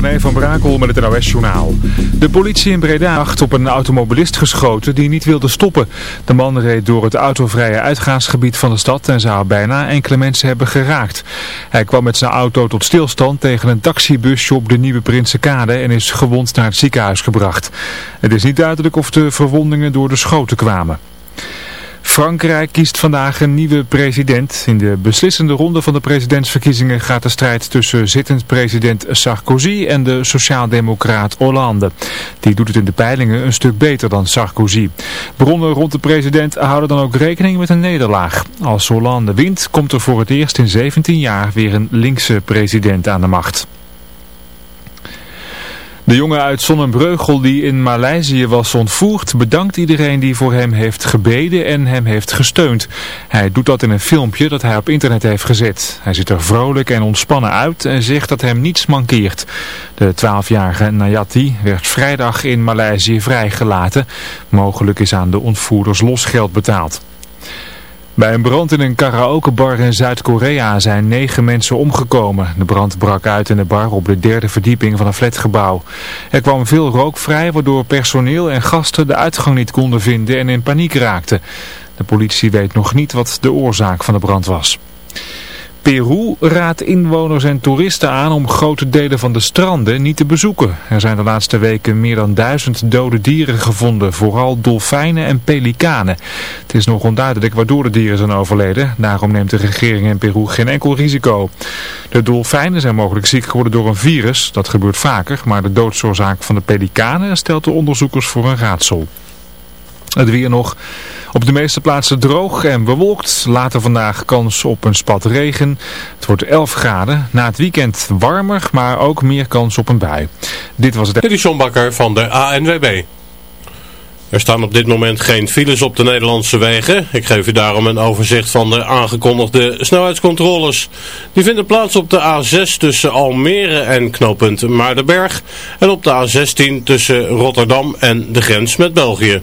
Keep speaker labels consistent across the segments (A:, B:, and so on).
A: René van Brakel met het NOS-journaal. De politie in Breda acht op een automobilist geschoten die niet wilde stoppen. De man reed door het autovrije uitgaansgebied van de stad en zou bijna enkele mensen hebben geraakt. Hij kwam met zijn auto tot stilstand tegen een taxibusje op de Nieuwe Prinsenkade en is gewond naar het ziekenhuis gebracht. Het is niet duidelijk of de verwondingen door de schoten kwamen. Frankrijk kiest vandaag een nieuwe president. In de beslissende ronde van de presidentsverkiezingen gaat de strijd tussen zittend president Sarkozy en de sociaaldemocraat Hollande. Die doet het in de peilingen een stuk beter dan Sarkozy. Bronnen rond de president houden dan ook rekening met een nederlaag. Als Hollande wint, komt er voor het eerst in 17 jaar weer een linkse president aan de macht. De jongen uit Zonnebreugel die in Maleisië was ontvoerd bedankt iedereen die voor hem heeft gebeden en hem heeft gesteund. Hij doet dat in een filmpje dat hij op internet heeft gezet. Hij ziet er vrolijk en ontspannen uit en zegt dat hem niets mankeert. De 12-jarige Nayati werd vrijdag in Maleisië vrijgelaten. Mogelijk is aan de ontvoerders losgeld betaald. Bij een brand in een karaokebar in Zuid-Korea zijn negen mensen omgekomen. De brand brak uit in de bar op de derde verdieping van een flatgebouw. Er kwam veel rook vrij waardoor personeel en gasten de uitgang niet konden vinden en in paniek raakten. De politie weet nog niet wat de oorzaak van de brand was. Peru raadt inwoners en toeristen aan om grote delen van de stranden niet te bezoeken. Er zijn de laatste weken meer dan duizend dode dieren gevonden, vooral dolfijnen en pelikanen. Het is nog onduidelijk waardoor de dieren zijn overleden, daarom neemt de regering in Peru geen enkel risico. De dolfijnen zijn mogelijk ziek geworden door een virus, dat gebeurt vaker, maar de doodsoorzaak van de pelikanen stelt de onderzoekers voor een raadsel. Het weer nog op de meeste plaatsen droog en bewolkt. Later vandaag kans op een spat regen. Het wordt 11 graden. Na het weekend warmer, maar ook meer kans op een bui. Dit was het...
B: Dit is van de ANWB. Er staan op dit moment geen files op de Nederlandse wegen. Ik geef u daarom een overzicht van de aangekondigde snelheidscontroles. Die vinden plaats op de A6 tussen Almere en knooppunt Maardenberg. En op de A16 tussen Rotterdam en de grens met België.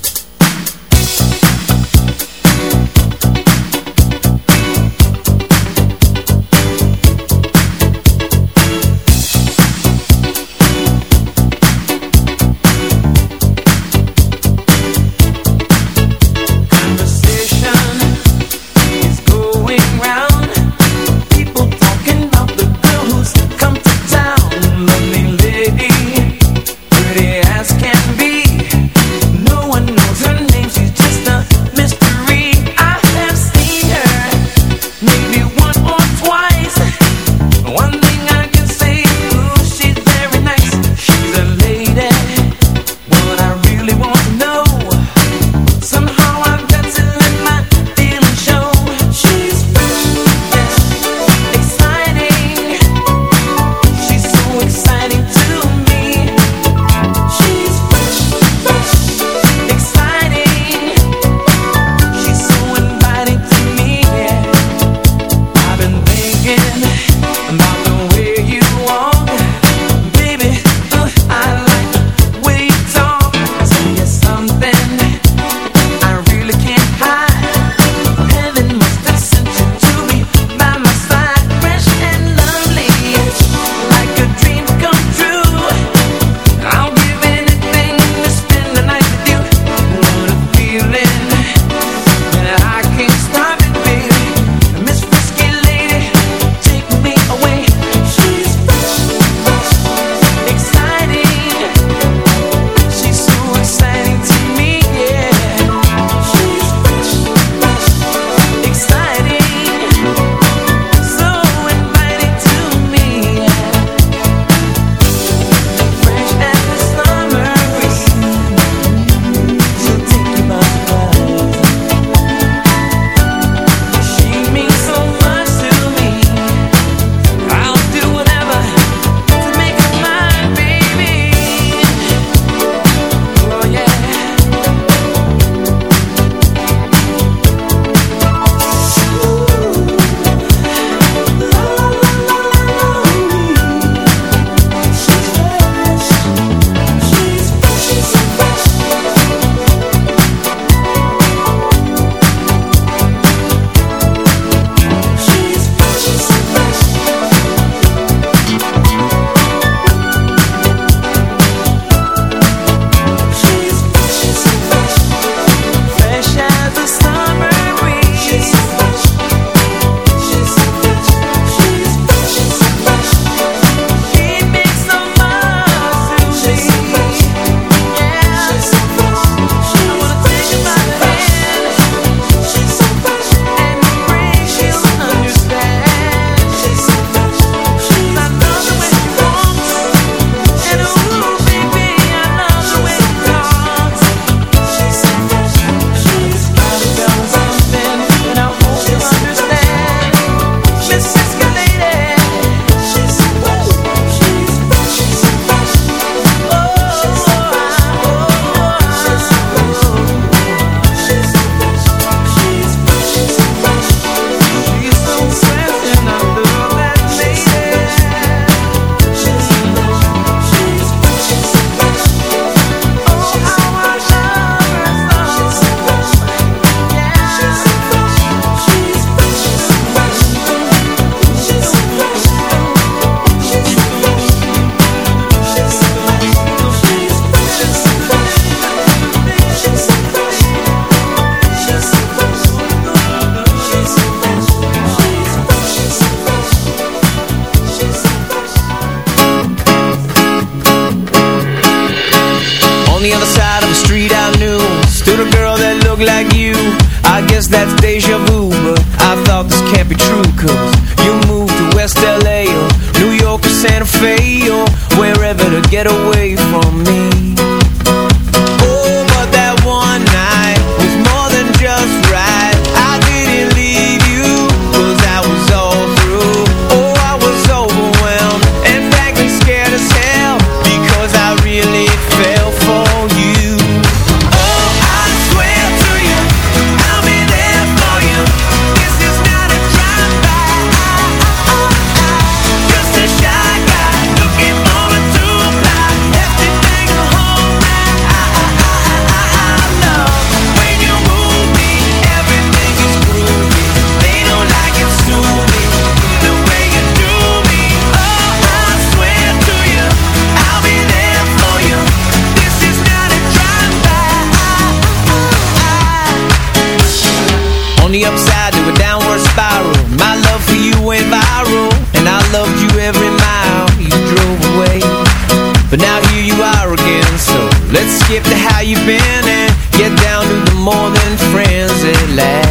C: relax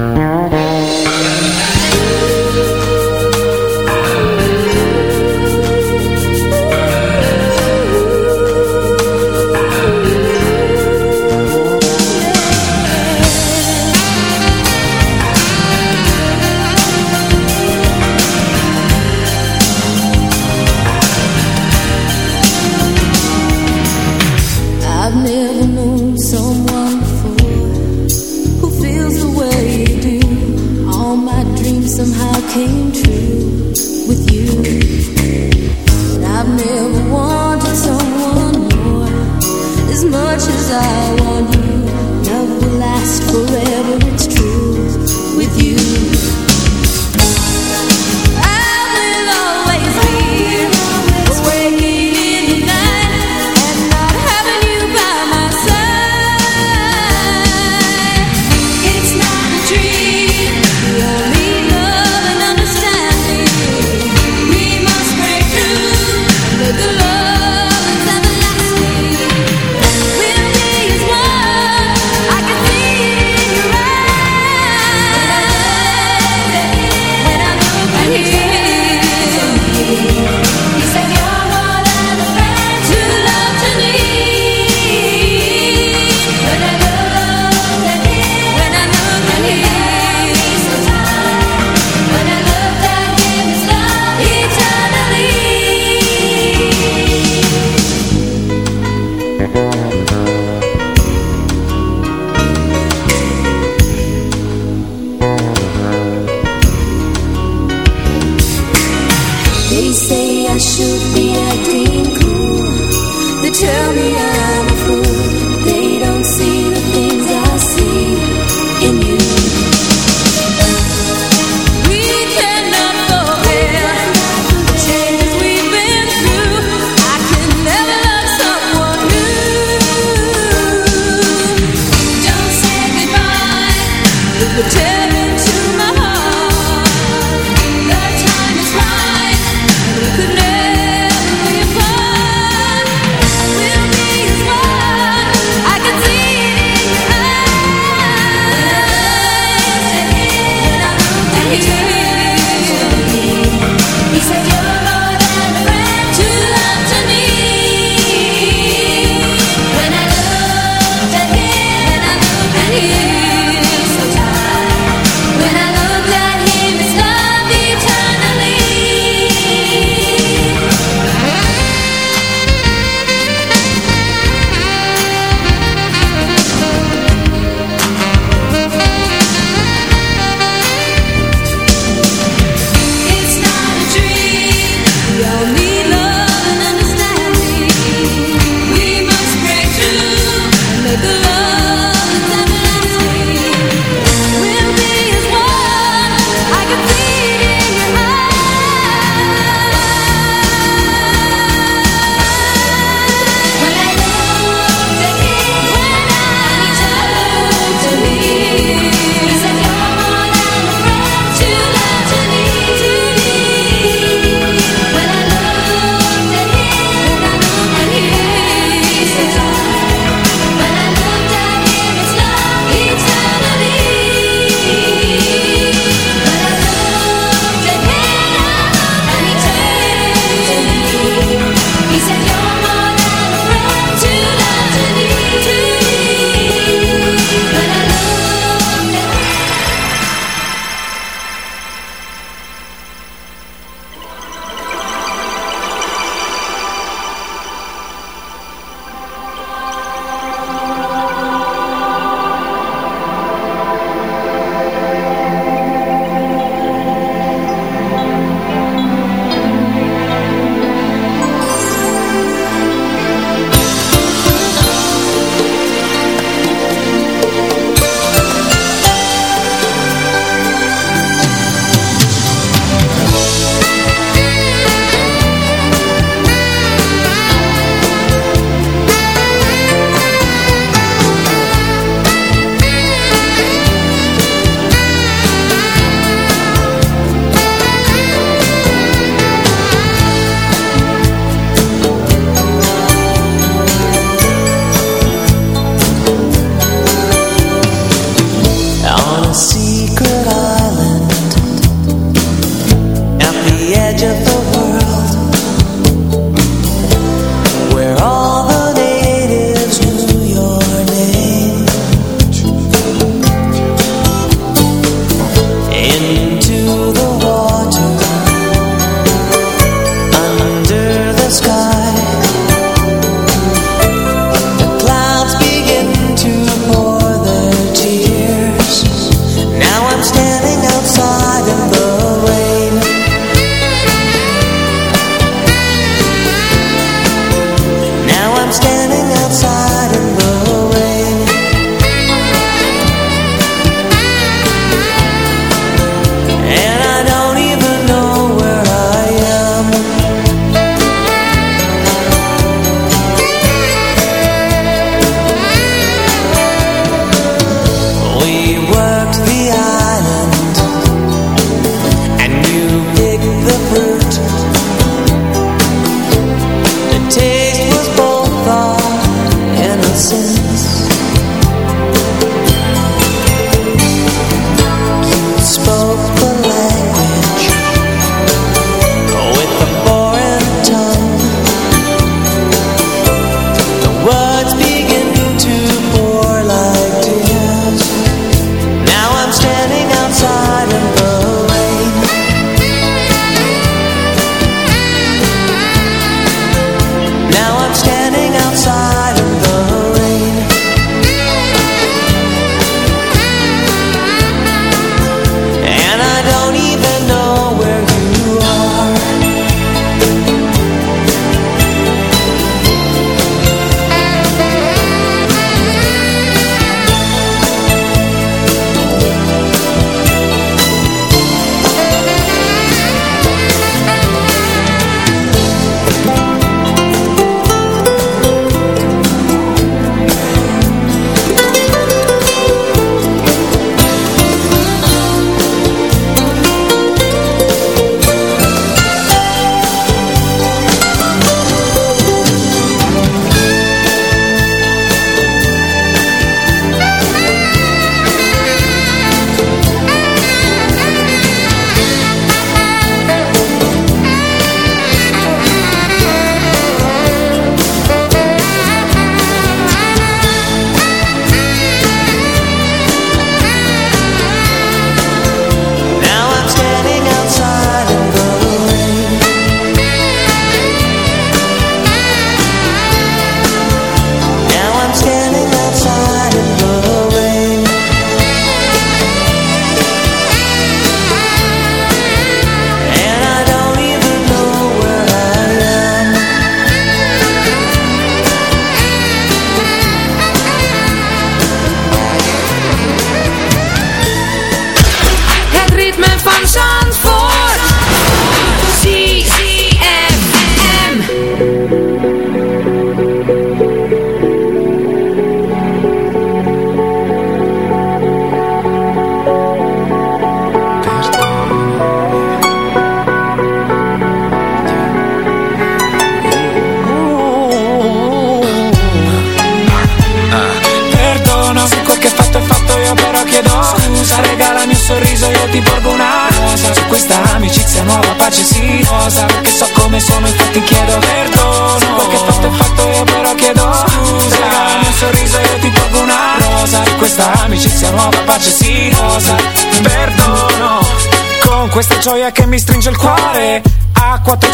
D: Mm-hmm.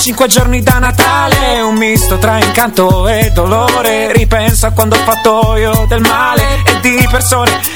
D: 4-5 giorni da Natale Un misto tra incanto e dolore. Ripenso a quando ho fatto io del male E di persone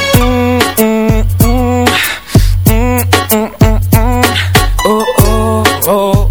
D: oh,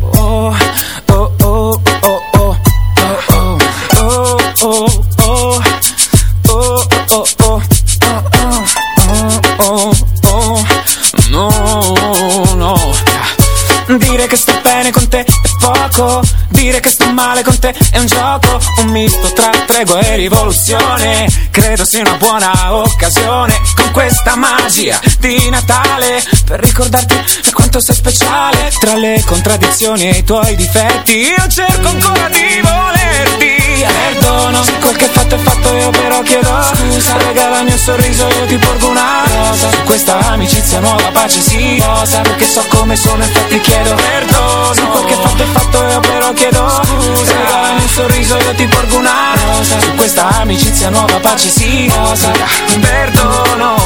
D: misto tra tregua e rivoluzione. Credo sia una buona occasione Con questa magia di Natale Per ricordarti quanto sei speciale Tra le contraddizioni e i tuoi difetti. Io cerco ancora di volerti. Perdono Se quel che fatto è fatto io però chiedo Scusa. Regalami un sorriso io ti porgo una rosa. Su questa amicizia nuova pace sì. Rosa Perché so come sono infatti chiedo Perdono. Se quel che fatto è fatto io però chiedo Scusa. Regalami sorriso io ti porgo una rosa. Su questa amicizia nuova pace sì. Rosa. Perdono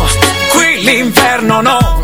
D: Qui l'inferno non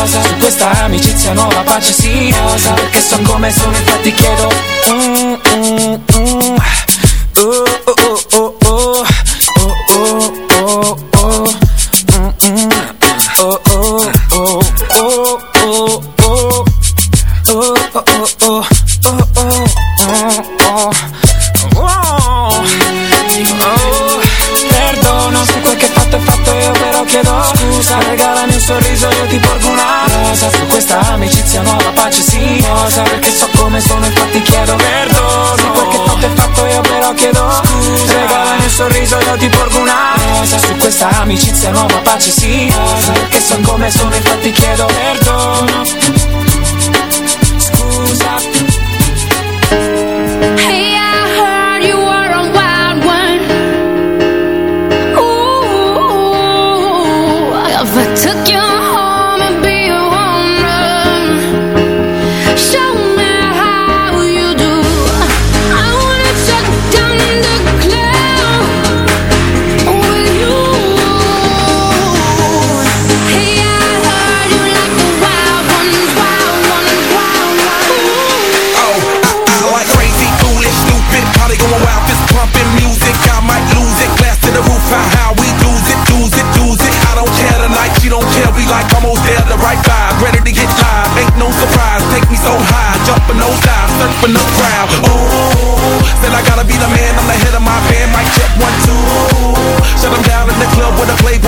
D: rosa Su questa amicizia nuova pace sì rosa Perché so come sono infatti chiedo. Mm, mm. siamo pace sì. Che son come sono infatti chiedo perdono
E: surfing the crowd. Oh, said I gotta be the man, I'm the head of my band, mic check one, two. Shut 'em down in the club with a Playboy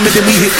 F: Muhammad and
E: we hit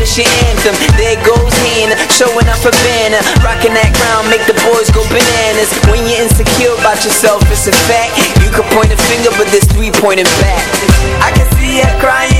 G: this your
H: anthem There goes Hannah, showing up for Banner. Rocking that crown, make the boys go bananas. When you're insecure about yourself, it's a fact. You can point a finger, but there's three pointing back. I can see her crying.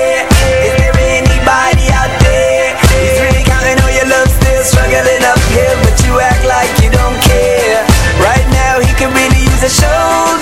I: struggling uphill, but you act like you don't care. Right now, he could really use a shoulder.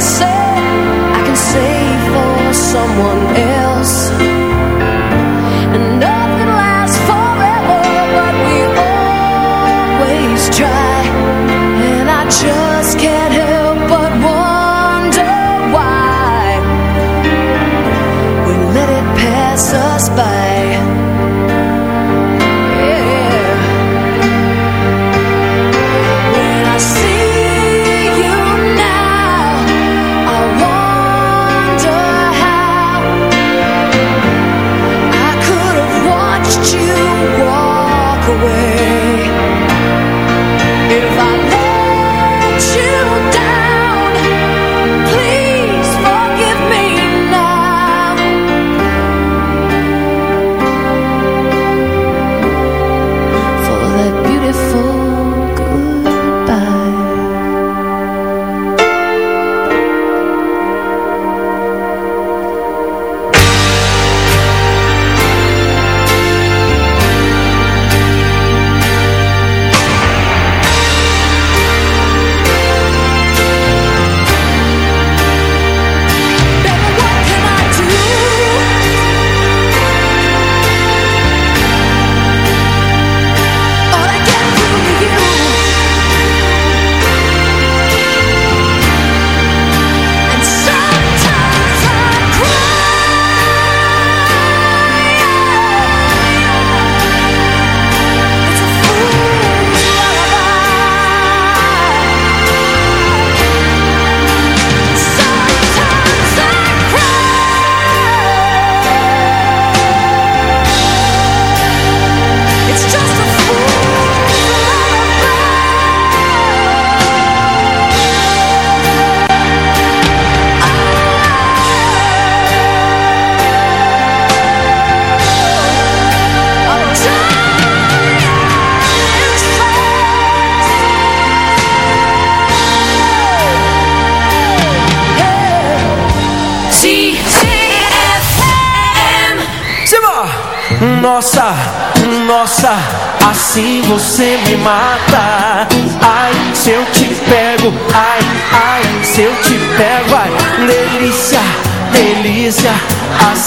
F: say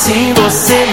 J: Assim você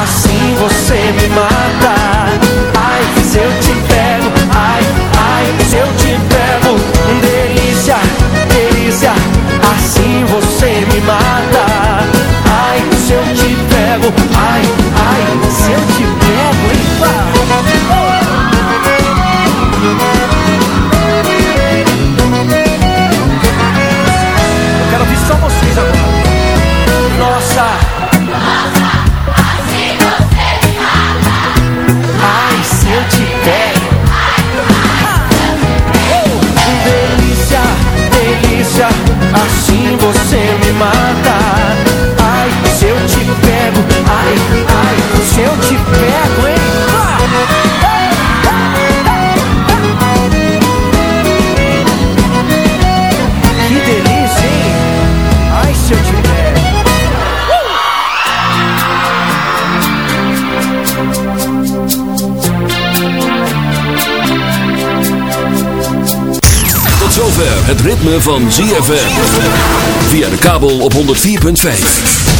J: Assim você me mata. ai, ai, se eu te pego, hein? Que delícia, hein? Ai, se eu te pego.
K: Tot zover het ritme van ZFM. Via de kabel op 104.5.